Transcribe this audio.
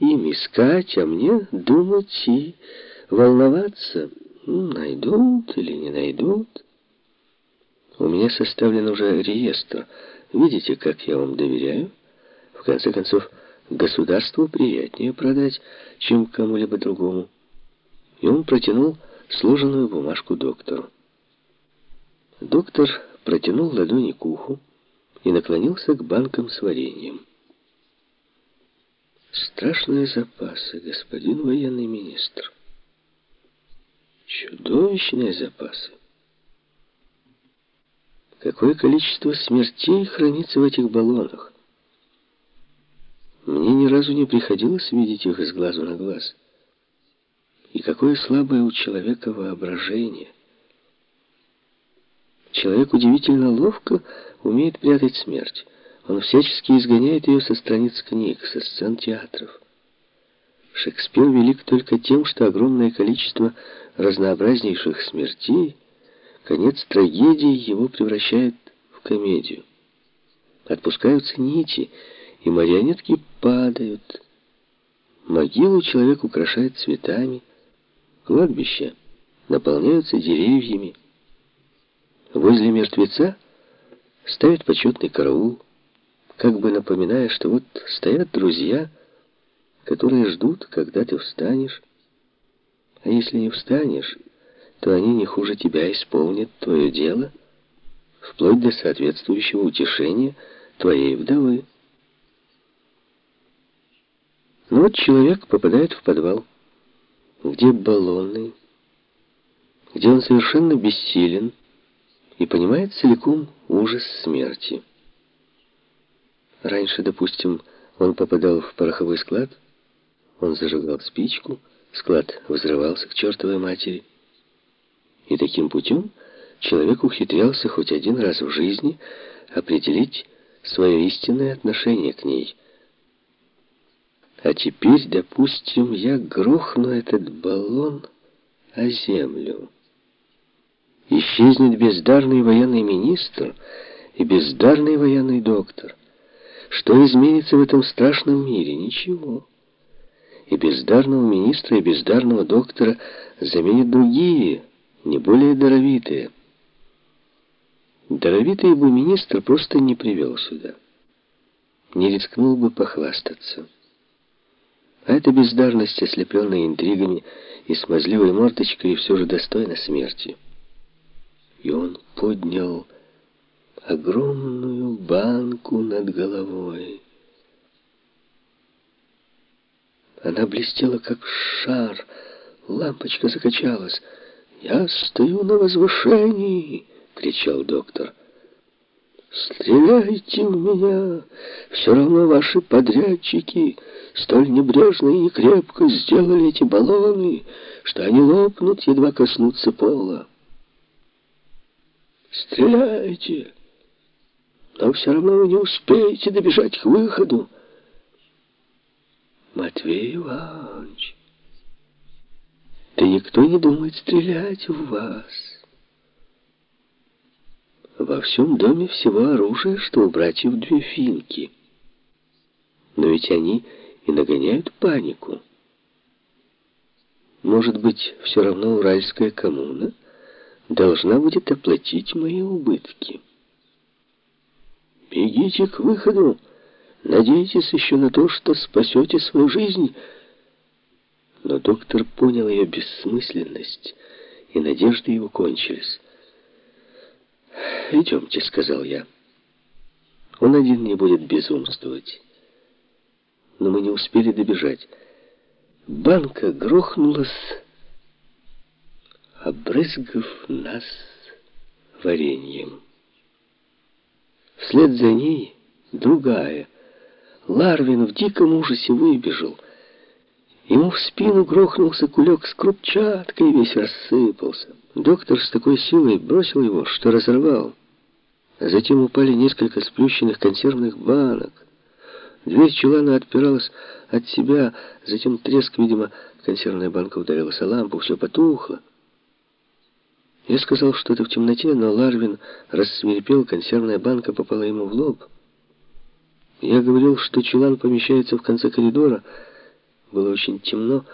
им искать, а мне думать и волноваться. Найдут или не найдут. У меня составлен уже реестр. Видите, как я вам доверяю? В конце концов, государству приятнее продать, чем кому-либо другому. И он протянул сложенную бумажку доктору. Доктор протянул ладони к уху и наклонился к банкам с вареньем. Страшные запасы, господин военный министр. Чудовищные запасы. Какое количество смертей хранится в этих баллонах? Мне ни разу не приходилось видеть их с глазу на глаз. И какое слабое у человека воображение. Человек удивительно ловко умеет прятать смерть. Он всячески изгоняет ее со страниц книг, со сцен театров. Шекспир велик только тем, что огромное количество разнообразнейших смертей, конец трагедии его превращает в комедию. Отпускаются нити, и марионетки падают. Могилу человек украшает цветами, кладбища наполняются деревьями. Возле мертвеца ставят почетный караул, как бы напоминая, что вот стоят друзья, которые ждут, когда ты встанешь. А если не встанешь, то они не хуже тебя исполнят твое дело, вплоть до соответствующего утешения твоей вдовы. Ну вот человек попадает в подвал, где баллоны, где он совершенно бессилен и понимает целиком ужас смерти. Раньше, допустим, он попадал в пороховой склад, он зажигал спичку, склад взрывался к чертовой матери. И таким путем человек ухитрялся хоть один раз в жизни определить свое истинное отношение к ней. А теперь, допустим, я грохну этот баллон о землю. Исчезнет бездарный военный министр и бездарный военный доктор — что изменится в этом страшном мире? Ничего. И бездарного министра, и бездарного доктора заменят другие, не более даровитые. Даровитый бы министр просто не привел сюда. Не рискнул бы похвастаться. А эта бездарность, ослепленная интригами и смазливой мордочкой, все же достойна смерти. И он поднял огромную банку над головой. Она блестела, как шар, лампочка закачалась. «Я стою на возвышении!» — кричал доктор. «Стреляйте в меня! Все равно ваши подрядчики столь небрежно и крепко сделали эти баллоны, что они лопнут, едва коснутся пола. Стреляйте!» Но все равно вы не успеете добежать к выходу. Матвей Иванович, да никто не думает стрелять в вас. Во всем доме всего оружия, что у братьев две финки. Но ведь они и нагоняют панику. Может быть, все равно Уральская коммуна должна будет оплатить мои убытки. Бегите к выходу. Надейтесь еще на то, что спасете свою жизнь. Но доктор понял ее бессмысленность, и надежды его кончились. «Идемте», — сказал я. «Он один не будет безумствовать». Но мы не успели добежать. Банка грохнулась, обрызгав нас вареньем. Вслед за ней другая. Ларвин в диком ужасе выбежал. Ему в спину грохнулся кулек с крупчаткой и весь рассыпался. Доктор с такой силой бросил его, что разорвал. А затем упали несколько сплющенных консервных банок. Дверь чулана отпиралась от себя, затем треск, видимо, консервная банка ударилась о лампу, все потухло. Я сказал что-то в темноте, но Ларвин рассверепел, консервная банка попала ему в лоб. Я говорил, что чулан помещается в конце коридора, было очень темно,